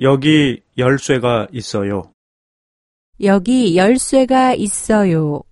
여기 열쇠가 있어요. 여기 열쇠가 있어요.